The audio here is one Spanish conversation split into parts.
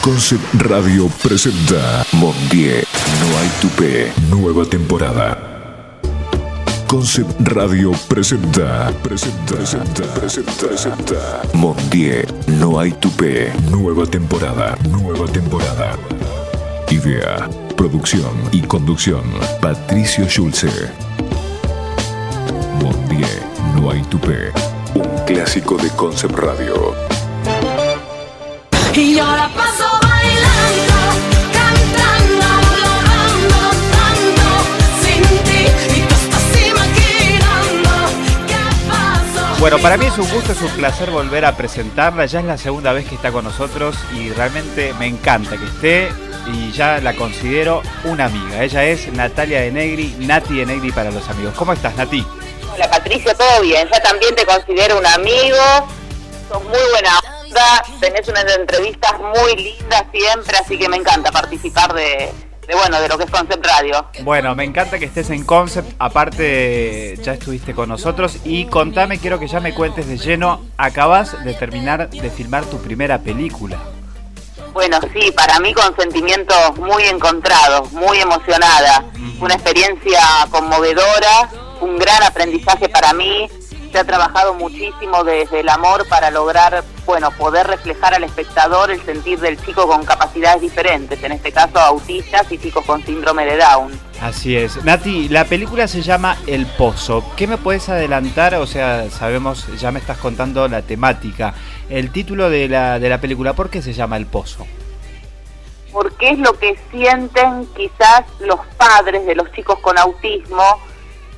Concept Radio presenta Mondier, No hay tupé, nueva temporada. Concept Radio presenta, presenta, presenta, presenta, presenta. Mondier, No hay tupé, nueva temporada, nueva temporada. Idea, producción y conducción, Patricio Schulze. Mondier, No hay tupé, un clásico de Concept Radio. Y yo Bueno, para mí es un gusto, es un placer volver a presentarla. Ya es la segunda vez que está con nosotros y realmente me encanta que esté y ya la considero una amiga. Ella es Natalia de Negri, Nati de Negri para los amigos. ¿Cómo estás, Nati? Hola Patricio, todo bien. Ya también te considero un amigo. Sos muy buena onda. Tenés unas entrevistas muy lindas siempre, así que me encanta participar de, de, bueno, de lo que es Concept Radio. Bueno, me encanta que estés en Concept. Aparte, ya estuviste con nosotros. Y contame, quiero que ya me cuentes de lleno. Acabas de terminar de filmar tu primera película. Bueno, sí, para mí con sentimientos muy encontrados, muy emocionada. Una experiencia conmovedora, un gran aprendizaje para mí. Se ha trabajado muchísimo desde el amor para lograr, bueno, poder reflejar al espectador el sentir del chico con capacidades diferentes, en este caso autistas y chicos con síndrome de Down. Así es. Nati, la película se llama El Pozo. ¿Qué me puedes adelantar? O sea, sabemos, ya me estás contando la temática. El título de la, de la película, ¿por qué se llama El Pozo? porque es lo que sienten quizás los padres de los chicos con autismo,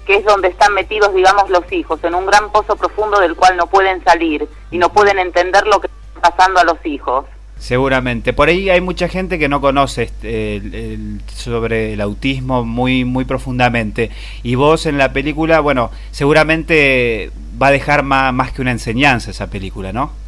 que es donde están metidos, digamos, los hijos, en un gran pozo profundo del cual no pueden salir y no pueden entender lo que está pasando a los hijos. Seguramente. Por ahí hay mucha gente que no conoce este, sobre el autismo muy, muy profundamente. Y vos en la película, bueno, seguramente va a dejar más, más que una enseñanza esa película, ¿no?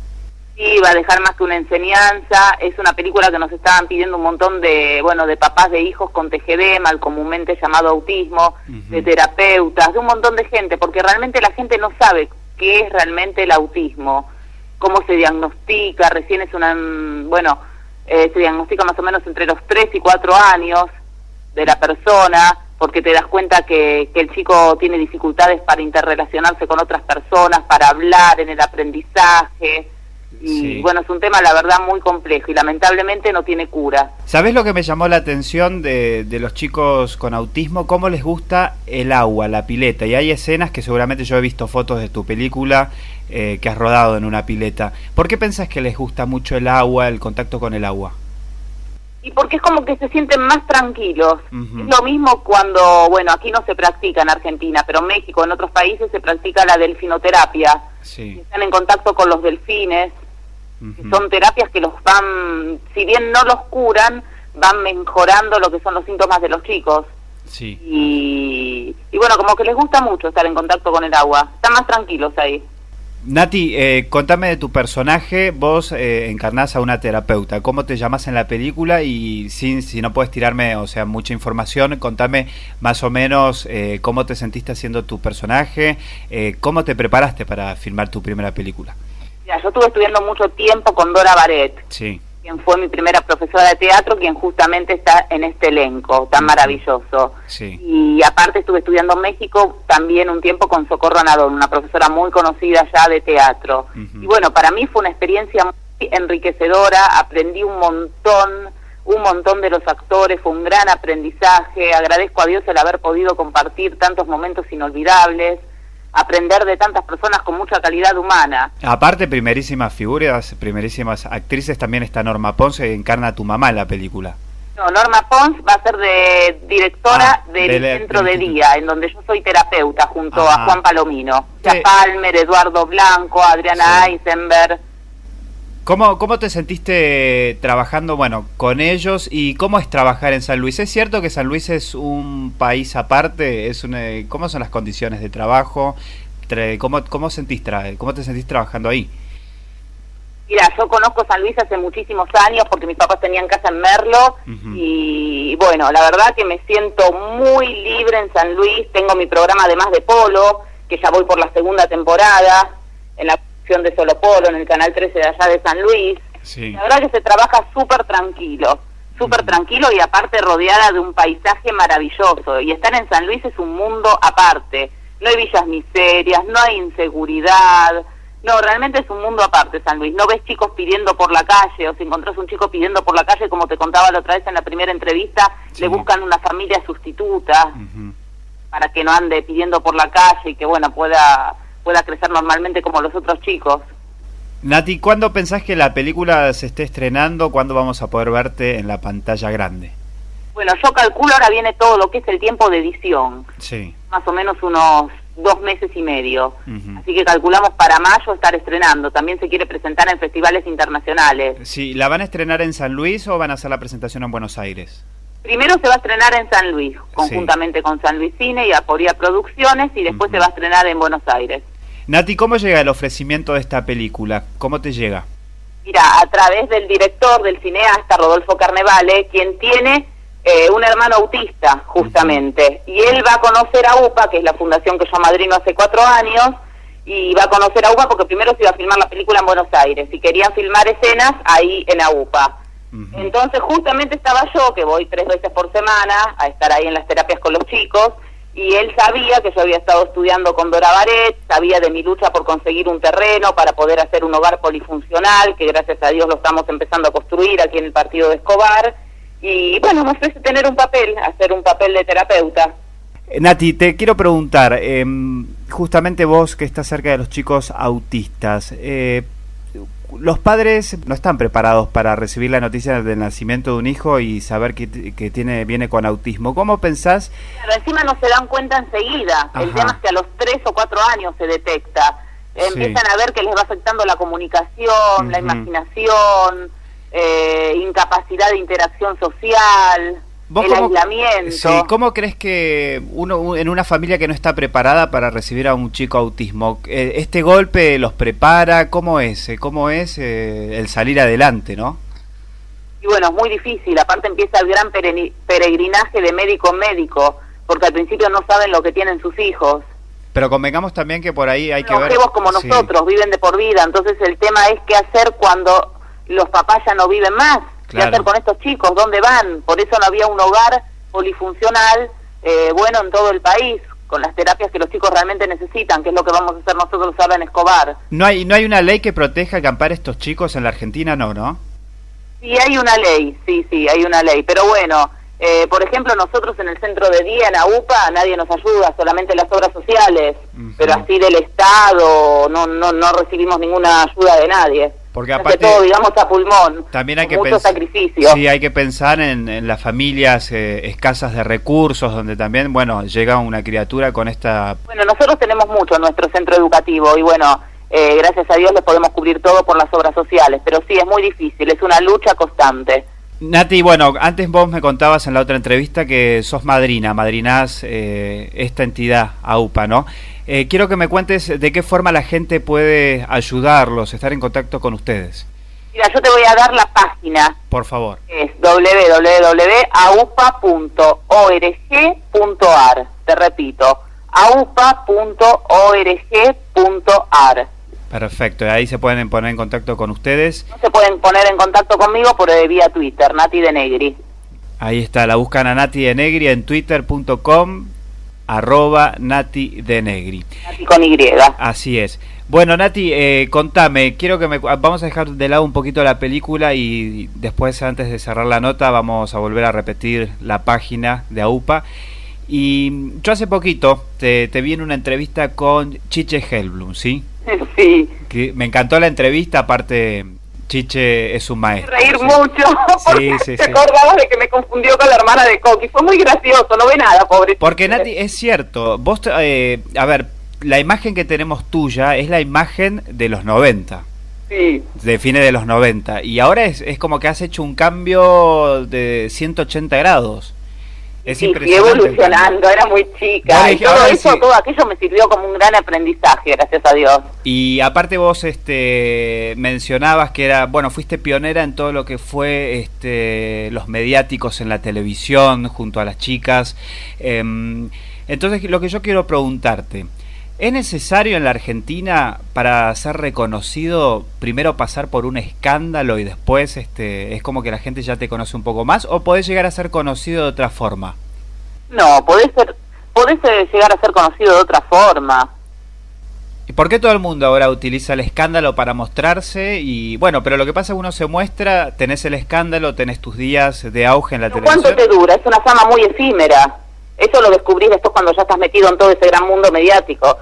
Sí, va a dejar más que una enseñanza. Es una película que nos estaban pidiendo un montón de, bueno, de papás de hijos con TGD, mal comúnmente llamado autismo, de terapeutas, de un montón de gente, porque realmente la gente no sabe qué es realmente el autismo, cómo se diagnostica. Recién es una, bueno, eh, se diagnostica más o menos entre los 3 y 4 años de la persona, porque te das cuenta que, que el chico tiene dificultades para interrelacionarse con otras personas, para hablar en el aprendizaje. Y Sí. bueno, es un tema, la verdad, muy complejo y lamentablemente no tiene cura. ¿Sabés lo que me llamó la atención de, de los chicos con autismo? ¿Cómo les gusta el agua, la pileta? Y hay escenas que seguramente yo he visto fotos de tu película eh, que has rodado en una pileta. ¿Por qué pensás que les gusta mucho el agua, el contacto con el agua? Y porque es como que se sienten más tranquilos. Es lo mismo cuando, bueno, aquí no se practica en Argentina, pero en México, en otros países se practica la delfinoterapia. Sí. Están en contacto con los delfines. Son terapias que los van, si bien no los curan, van mejorando lo que son los síntomas de los chicos. Sí. Y, y bueno, como que les gusta mucho estar en contacto con el agua. Están más tranquilos ahí. Nati, eh, contame de tu personaje. Vos eh, encarnás a una terapeuta. ¿Cómo te llamas en la película? Y sin, si no puedes tirarme, o sea, mucha información, contame más o menos eh, cómo te sentiste haciendo tu personaje, eh, cómo te preparaste para filmar tu primera película. Mira, yo estuve estudiando mucho tiempo con Dora Baret. Sí. quien fue mi primera profesora de teatro, quien justamente está en este elenco tan maravilloso. Sí. Y aparte estuve estudiando en México también un tiempo con Socorro Nadón, una profesora muy conocida ya de teatro. Y bueno, para mí fue una experiencia muy enriquecedora, aprendí un montón, un montón de los actores, fue un gran aprendizaje, agradezco a Dios el haber podido compartir tantos momentos inolvidables, aprender de tantas personas con mucha calidad humana. Aparte, primerísimas figuras, primerísimas actrices, también está Norma Ponce, que encarna a tu mamá en la película. No, Norma Pons va a ser de directora Ah, del de la- centro de día, en donde yo soy terapeuta junto a Juan Palomino. Sí. Ya Palmer, Eduardo Blanco, Adriana Sí. Eisenberg. ¿Cómo, ¿Cómo te sentiste trabajando, bueno, con ellos y cómo es trabajar en San Luis? ¿Es cierto que San Luis es un país aparte? Es una, ¿Cómo son las condiciones de trabajo? Tra- ¿Cómo, cómo, sentís ¿Cómo te sentís trabajando ahí? Mira, yo conozco San Luis hace muchísimos años porque mis papás tenían casa en Merlo y bueno, la verdad que me siento muy libre en San Luis. Tengo mi programa además de polo, que ya voy por la segunda temporada, en la producción de Solo Polo, en el Canal 13 de allá de San Luis. Sí. La verdad que se trabaja súper tranquilo, súper tranquilo y aparte rodeada de un paisaje maravilloso. Y estar en San Luis es un mundo aparte. No hay villas miserias, no hay inseguridad. No, realmente es un mundo aparte San Luis. No ves chicos pidiendo por la calle o si encontrás un chico pidiendo por la calle, como te contaba la otra vez en la primera entrevista, Sí. le buscan una familia sustituta para que no ande pidiendo por la calle y que bueno pueda pueda crecer normalmente como los otros chicos. Nati, ¿cuándo pensás que la película se esté estrenando? ¿Cuándo vamos a poder verte en la pantalla grande? Bueno, yo calculo ahora viene todo lo que es el tiempo de edición, Sí. más o menos unos dos meses y medio. Así que calculamos para mayo estar estrenando. También se quiere presentar en festivales internacionales. Sí, ¿la van a estrenar en San Luis o van a hacer la presentación en Buenos Aires? Primero se va a estrenar en San Luis, conjuntamente con San Luis Cine y Aporía Producciones, y después se va a estrenar en Buenos Aires. Nati, ¿cómo llega el ofrecimiento de esta película? ¿Cómo te llega? Mira, a través del director, del cineasta Rodolfo Carnevale, quien tiene eh, un hermano autista, justamente. Y él va a conocer a UPA, que es la fundación que yo madrino hace cuatro años, y va a conocer a UPA porque primero se iba a filmar la película en Buenos Aires, y querían filmar escenas ahí en AUPA. Ujú. Entonces justamente estaba yo, que voy tres veces por semana a estar ahí en las terapias con los chicos, y él sabía que yo había estado estudiando con Dora Baret, sabía de mi lucha por conseguir un terreno para poder hacer un hogar polifuncional, que gracias a Dios lo estamos empezando a construir aquí en el partido de Escobar, y bueno, me ofrece tener un papel, hacer un papel de terapeuta. Eh, Nati, te quiero preguntar, em, justamente vos que estás cerca de los chicos autistas, eh, los padres no están preparados para recibir la noticia del nacimiento de un hijo y saber que, que tiene viene con autismo. ¿Cómo pensás? Pero encima no se dan cuenta enseguida. El tema es que a los tres o cuatro años se detecta. Sí. Empiezan a ver que les va afectando la comunicación, la imaginación, eh, incapacidad de interacción social, ¿Vos el cómo- aislamiento. Sí, ¿cómo crees que uno en una familia que no está preparada para recibir a un chico autismo, eh, este golpe los prepara? ¿Cómo es? Eh, ¿Cómo es eh, el salir adelante, no? Y bueno, es muy difícil. Aparte empieza el gran peregrinaje de médico en médico, porque al principio no saben lo que tienen sus hijos. Pero convengamos también que por ahí hay que ver... longevos como sí. nosotros, viven de por vida. Entonces el tema es qué hacer cuando los papás ya no viven más. Claro. ¿Qué hacer con estos chicos? ¿Dónde van? Por eso no había un hogar polifuncional eh, bueno en todo el país, con las terapias que los chicos realmente necesitan, que es lo que vamos a hacer nosotros ahora en Escobar. ¿No hay, ¿No hay una ley que proteja, que ampare a estos chicos en la Argentina? No, ¿no? Sí, hay una ley, sí, sí, hay una ley. Pero bueno, eh, por ejemplo, nosotros en el centro de día, en AUPA, nadie nos ayuda, solamente las obras sociales. Pero así del Estado, no, no, no recibimos ninguna ayuda de nadie. Porque aparte- todo, digamos, a pulmón. También hay que mucho pensar... sacrificio. Sí, hay que pensar en, en las familias eh, escasas de recursos, donde también, bueno, llega una criatura con esta... Bueno, nosotros tenemos mucho en nuestro centro educativo y bueno, eh, gracias a Dios les podemos cubrir todo por las obras sociales, pero sí, es muy difícil, es una lucha constante. Nati, bueno, antes vos me contabas en la otra entrevista que sos madrina, madrinás eh, esta entidad AUPA, ¿no? Eh, quiero que me cuentes de qué forma la gente puede ayudarlos, estar en contacto con ustedes, Mira, yo te voy a dar la página, por favor. es www.aupa.org.ar, te repito, aupa.org.ar. Perfecto, ahí se pueden poner en contacto con ustedes. No se pueden poner en contacto conmigo por eh, vía Twitter, Nati de Negri. Ahí está, la buscan a Nati de Negri en twitter.com arroba Nati de Negri. Nati con Y. Así es. Bueno, Nati, eh, contame, quiero que me... Vamos a dejar de lado un poquito la película y después, antes de cerrar la nota, vamos a volver a repetir la página de AUPA. Y yo hace poquito te, te vi en una entrevista con Chiche Helblum, ¿sí? Sí. Que me encantó la entrevista, aparte Chiche es un maestro. reír ¿sí? mucho porque sí, te sí. acordabas de que me confundió con la hermana de Coqui. Fue muy gracioso, no ve nada, pobre. Porque Nati, es cierto, vos, eh, a ver, la imagen que tenemos tuya es la imagen de los 90. Sí. de fines de los 90 y ahora es, es como que has hecho un cambio de 180 grados. Es fui impresionante. evolucionando, era muy chica. Vale, y todo eso, sí. todo aquello me sirvió como un gran aprendizaje, gracias a Dios. Y aparte vos este mencionabas que era, bueno, fuiste pionera en todo lo que fue este los mediáticos en la televisión junto a las chicas. Em, entonces lo que yo quiero preguntarte, ¿Es necesario en la Argentina para ser reconocido primero pasar por un escándalo y después este es como que la gente ya te conoce un poco más o podés llegar a ser conocido de otra forma? No, podés, ser, podés eh, llegar a ser conocido de otra forma. ¿Y por qué todo el mundo ahora utiliza el escándalo para mostrarse? Y bueno, pero lo que pasa es que uno se muestra, tenés el escándalo, tenés tus días de auge en la televisión. ¿Cuánto te dura? Es una fama muy efímera. Eso lo descubrís después cuando ya estás metido en todo ese gran mundo mediático.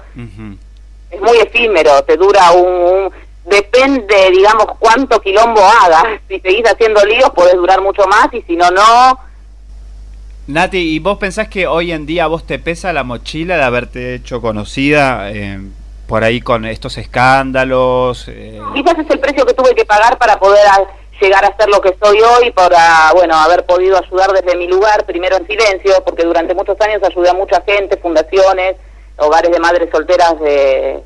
Es muy efímero, te dura un... un- depende, digamos, cuánto quilombo hagas. Si seguís haciendo líos, podés durar mucho más y si no, no. Nati, ¿y vos pensás que hoy en día vos te pesa la mochila de haberte hecho conocida eh, por ahí con estos escándalos? eh? Quizás es el precio que tuve que pagar para poder a- llegar a ser lo que soy hoy, para, bueno, haber podido ayudar desde mi lugar, primero en silencio, porque durante muchos años ayudé a mucha gente, fundaciones, hogares de madres solteras de,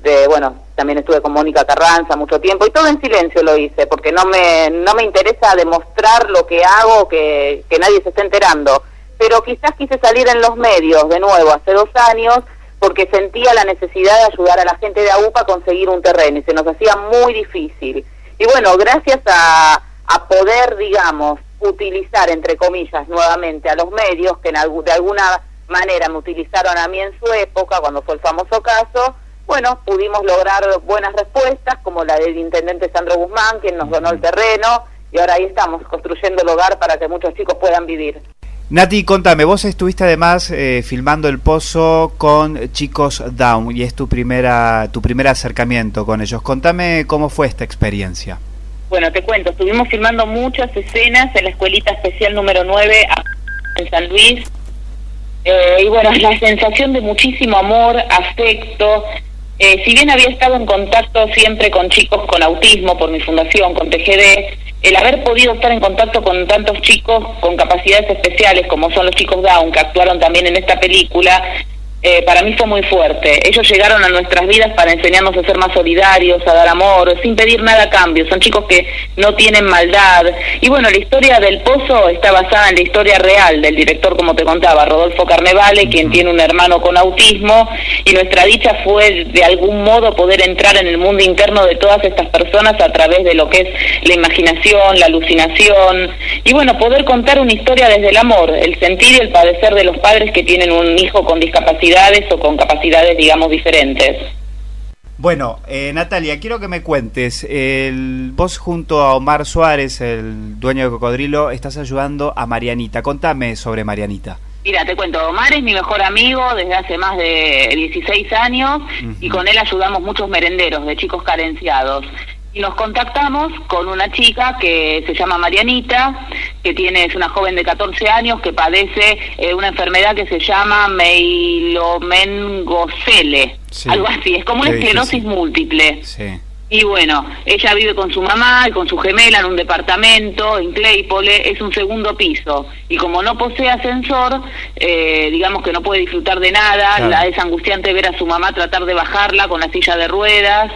de, bueno, también estuve con Mónica Carranza mucho tiempo, y todo en silencio lo hice, porque no me, no me interesa demostrar lo que hago, que, que nadie se esté enterando. Pero quizás quise salir en los medios de nuevo hace dos años, porque sentía la necesidad de ayudar a la gente de AUPA a conseguir un terreno y se nos hacía muy difícil. Y bueno, gracias a, a poder, digamos, utilizar, entre comillas, nuevamente a los medios, que en de alguna manera me utilizaron a mí en su época, cuando fue el famoso caso, bueno, pudimos lograr buenas respuestas, como la del intendente Sandro Guzmán, quien nos donó el terreno, y ahora ahí estamos, construyendo el hogar para que muchos chicos puedan vivir. Nati, contame, vos estuviste además eh, filmando El Pozo con chicos Down y es tu primera tu primer acercamiento con ellos. Contame cómo fue esta experiencia. Bueno, te cuento, estuvimos filmando muchas escenas en la escuelita especial número 9 en San Luis. Eh, y bueno, la sensación de muchísimo amor, afecto. Eh, si bien había estado en contacto siempre con chicos con autismo por mi fundación, con TGD, el haber podido estar en contacto con tantos chicos con capacidades especiales como son los chicos Down, que actuaron también en esta película, eh, para mí fue muy fuerte. Ellos llegaron a nuestras vidas para enseñarnos a ser más solidarios, a dar amor, sin pedir nada a cambio. Son chicos que no tienen maldad. Y bueno, la historia del Pozo está basada en la historia real del director, como te contaba, Rodolfo Carnevale, quien tiene un hermano con autismo. Y nuestra dicha fue de algún modo poder entrar en el mundo interno de todas estas personas a través de lo que es la imaginación, la alucinación. Y bueno, poder contar una historia desde el amor, el sentir y el padecer de los padres que tienen un hijo con discapacidades o con capacidades, digamos, diferentes. Bueno, eh, Natalia, quiero que me cuentes, el, vos junto a Omar Suárez, el dueño de Cocodrilo, estás ayudando a Marianita. Contame sobre Marianita. Mira, te cuento, Omar es mi mejor amigo desde hace más de 16 años y con él ayudamos muchos merenderos de chicos carenciados. Y nos contactamos con una chica que se llama Marianita, que tiene, es una joven de 14 años que padece eh, una enfermedad que se llama meilomengocele, Sí. algo así, es como una esclerosis múltiple. Sí. Y bueno, ella vive con su mamá y con su gemela en un departamento en Claypole, es un segundo piso. Y como no posee ascensor, eh, digamos que no puede disfrutar de nada, Claro. la, es angustiante ver a su mamá tratar de bajarla con la silla de ruedas,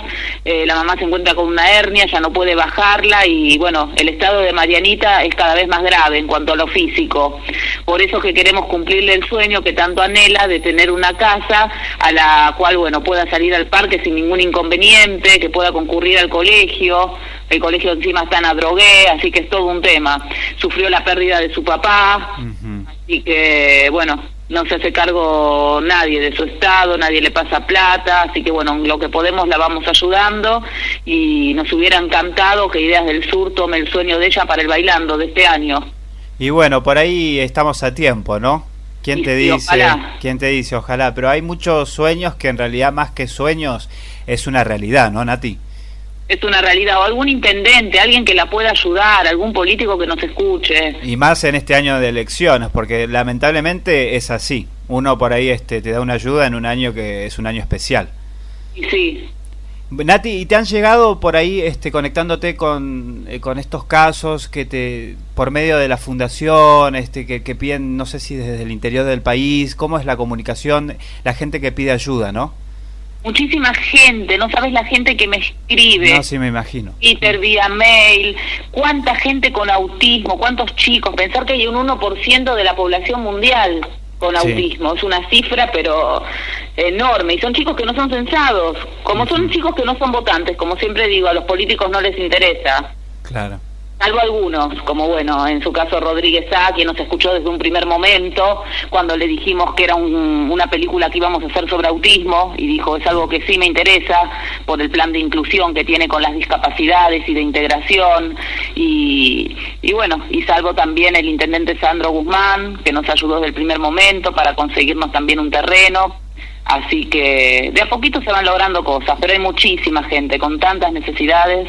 eh, la mamá se encuentra con una hernia, ya no puede bajarla y bueno, el estado de Marianita es cada vez más grave en cuanto a lo físico. Por eso que queremos cumplirle el sueño que tanto anhela de tener una casa a la cual, bueno, pueda salir al parque sin ningún inconveniente, que pueda concurrir al colegio. El colegio encima está en Adrogué, así que es todo un tema. Sufrió la pérdida de su papá, así que, bueno, no se hace cargo nadie de su estado, nadie le pasa plata, así que, bueno, lo que podemos la vamos ayudando y nos hubiera encantado que Ideas del Sur tome el sueño de ella para el bailando de este año. Y bueno, por ahí estamos a tiempo, ¿no? ¿Quién te dice? ojalá. ¿Quién te dice? Ojalá. Pero hay muchos sueños que en realidad más que sueños es una realidad, ¿no, Nati? Es una realidad, o algún intendente, alguien que la pueda ayudar, algún político que nos escuche. Y más en este año de elecciones, porque lamentablemente es así. Uno por ahí este, te da una ayuda en un año que es un año especial. Sí, Nati, ¿y te han llegado por ahí este, conectándote con, eh, con estos casos que te por medio de la fundación, este, que, que piden, no sé si desde el interior del país, cómo es la comunicación, la gente que pide ayuda, ¿no? Muchísima gente, no sabes la gente que me escribe. No, sí me imagino. Twitter, vía mail, cuánta gente con autismo, cuántos chicos, pensar que hay un 1% de la población mundial. con Sí. autismo. Es una cifra, pero enorme. Y son chicos que no son censados. Como son chicos que no son votantes, como siempre digo, a los políticos no les interesa. Claro. Salvo algunos, como bueno, en su caso Rodríguez A, quien nos escuchó desde un primer momento, cuando le dijimos que era un- una película que íbamos a hacer sobre autismo, y dijo, es algo que sí me interesa, por el plan de inclusión que tiene con las discapacidades y de integración, y, y bueno, y salvo también el intendente Sandro Guzmán, que nos ayudó desde el primer momento para conseguirnos también un terreno, así que de a poquito se van logrando cosas, pero hay muchísima gente con tantas necesidades.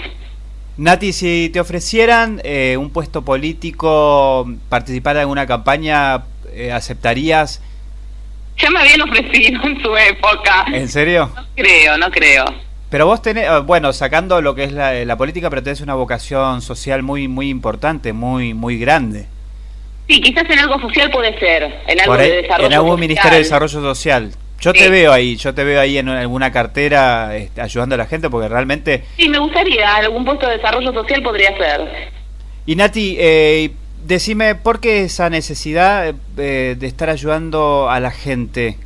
Nati, si te ofrecieran eh, un puesto político, participar en alguna campaña, eh, ¿aceptarías? Ya me habían ofrecido en su época. ¿En serio? No creo, no creo. Pero vos tenés, eh, bueno, sacando lo que es la, la política, pero tenés una vocación social muy muy importante, muy muy grande. Sí, quizás en algo social puede ser, en algo ahí- de desarrollo en algún social. ministerio de desarrollo social. Yo te veo ahí, yo te veo ahí en alguna cartera este, ayudando a la gente porque realmente... Sí, me gustaría, algún puesto de desarrollo social podría ser. Y Nati, eh, decime, ¿por qué esa necesidad eh, de estar ayudando a la gente?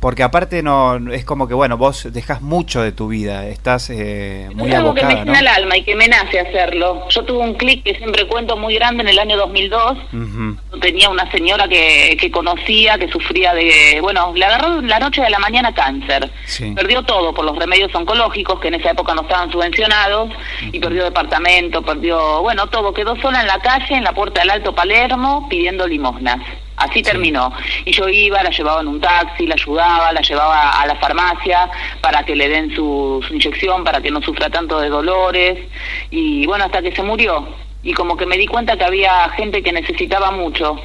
Porque aparte no es como que, bueno, vos dejas mucho de tu vida, estás eh, muy es algo que me abocada, ¿no? llena el alma y que me nace hacerlo. Yo tuve un clic que siempre cuento muy grande en el año 2002. Ujú. Tenía una señora que, que conocía, que sufría de, bueno, le agarró la noche de la mañana cáncer. Sí. Perdió todo por los remedios oncológicos, que en esa época no estaban subvencionados, y perdió departamento, perdió, bueno, todo. Quedó sola en la calle, en la puerta del Alto Palermo, pidiendo limosnas. Así terminó. Y yo iba, la llevaba en un taxi, la ayudaba, la llevaba a la farmacia para que le den su, su inyección, para que no sufra tanto de dolores. Y bueno, hasta que se murió y como que me di cuenta que había gente que necesitaba mucho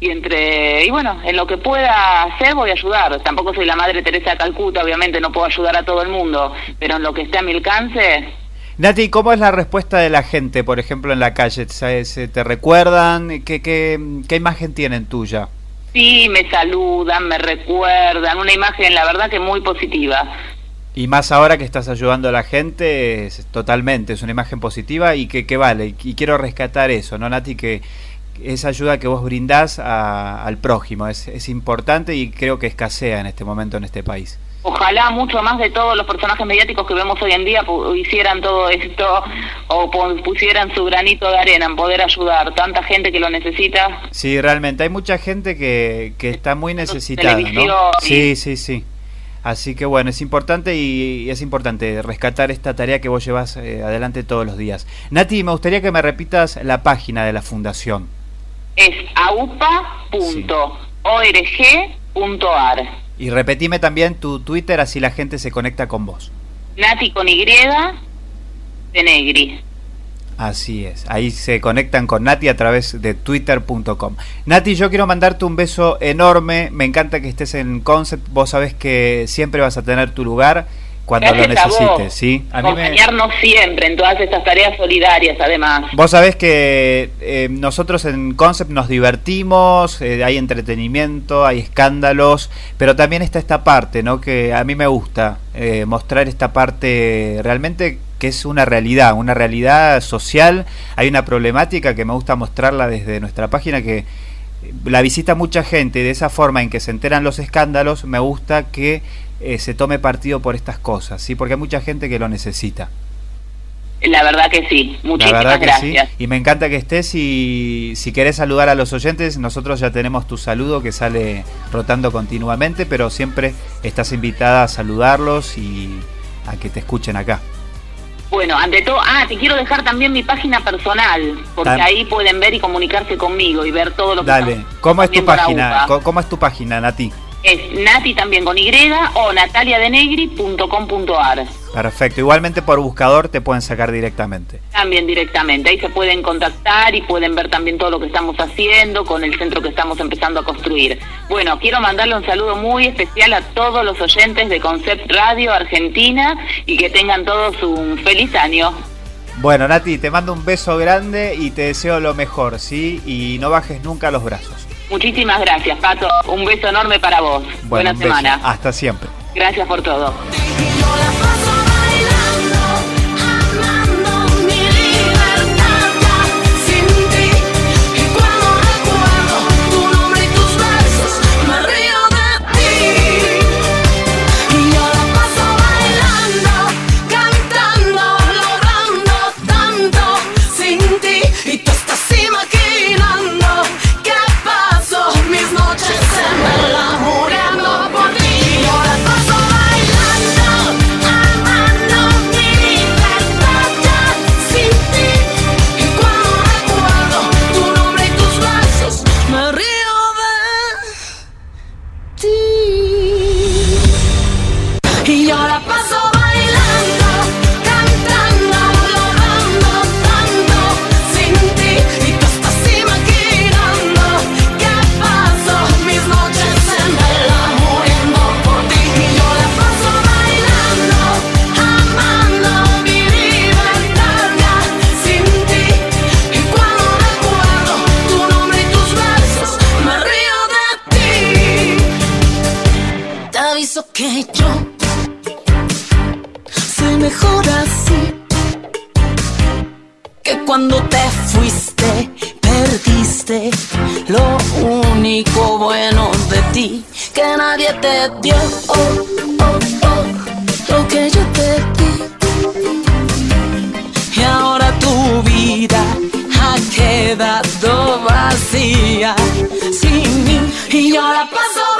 y entre y bueno en lo que pueda hacer voy a ayudar tampoco soy la madre Teresa de Calcuta obviamente no puedo ayudar a todo el mundo pero en lo que esté a mi alcance Nati, ¿cómo es la respuesta de la gente, por ejemplo, en la calle? ¿Se, se te recuerdan? ¿Qué, qué, qué imagen tienen tuya? sí me saludan me recuerdan una imagen la verdad que muy positiva Y más ahora que estás ayudando a la gente, es, totalmente, es una imagen positiva y que, que vale. Y quiero rescatar eso, ¿no, Nati? Que esa ayuda que vos brindás a- al prójimo es, es importante y creo que escasea en este momento en este país. Ojalá mucho más de todos los personajes mediáticos que vemos hoy en día hicieran todo esto o pusieran su granito de arena en poder ayudar. Tanta gente que lo necesita. Sí, realmente, hay mucha gente que, que está muy necesitada, ¿no? Sí, sí, sí. Así que bueno, es importante y, y es importante rescatar esta tarea que vos llevas eh, adelante todos los días. Nati, me gustaría que me repitas la página de la fundación. Es aupa.org.ar. Y repetime también tu Twitter así la gente se conecta con vos. Nati con Y de Negri. Así es, ahí se conectan con Nati a través de twitter.com. Nati, yo quiero mandarte un beso enorme, me encanta que estés en Concept, vos sabés que siempre vas a tener tu lugar cuando lo Gracias necesites, ¿sí? A mí me- Acompañarnos siempre en todas estas tareas solidarias, además. Vos sabés que eh, nosotros en Concept nos divertimos, eh, hay entretenimiento, hay escándalos, pero también está esta parte, ¿no? Que a mí me gusta eh, mostrar esta parte realmente que es una realidad, una realidad social. Hay una problemática que me gusta mostrarla desde nuestra página que la visita mucha gente y de esa forma en que se enteran los escándalos, me gusta que eh, se tome partido por estas cosas, ¿sí? Porque hay mucha gente que lo necesita. La verdad que sí. La Muchísimas verdad que gracias. sí. Y me encanta que estés y si querés saludar a los oyentes, nosotros ya tenemos tu saludo que sale rotando continuamente, pero siempre estás invitada a saludarlos y a que te escuchen acá. Bueno, ante todo, ah, te quiero dejar también mi página personal, porque Dale. ahí pueden ver y comunicarse conmigo y ver todo lo que Dale, ¿cómo es tu página? ¿Cómo es tu página, Nati? Es Nati también con Y o nataliadenegri.com.ar. Perfecto, igualmente por buscador te pueden sacar directamente. También directamente, ahí se pueden contactar y pueden ver también todo lo que estamos haciendo con el centro que estamos empezando a construir. Bueno, quiero mandarle un saludo muy especial a todos los oyentes de Concept Radio Argentina y que tengan todos un feliz año. Bueno, Nati, te mando un beso grande y te deseo lo mejor, ¿sí? Y no bajes nunca los brazos. Muchísimas gracias, Pato. Un beso enorme para vos. Bueno, Buena semana. Hasta siempre. Gracias por todo. pienso que yo soy mejor así. Que cuando te fuiste, perdiste lo único bueno de ti. Que nadie te dio oh, oh, oh, lo que yo te di. Y ahora tu vida ha quedado vacía sin mí. Y yo la paso.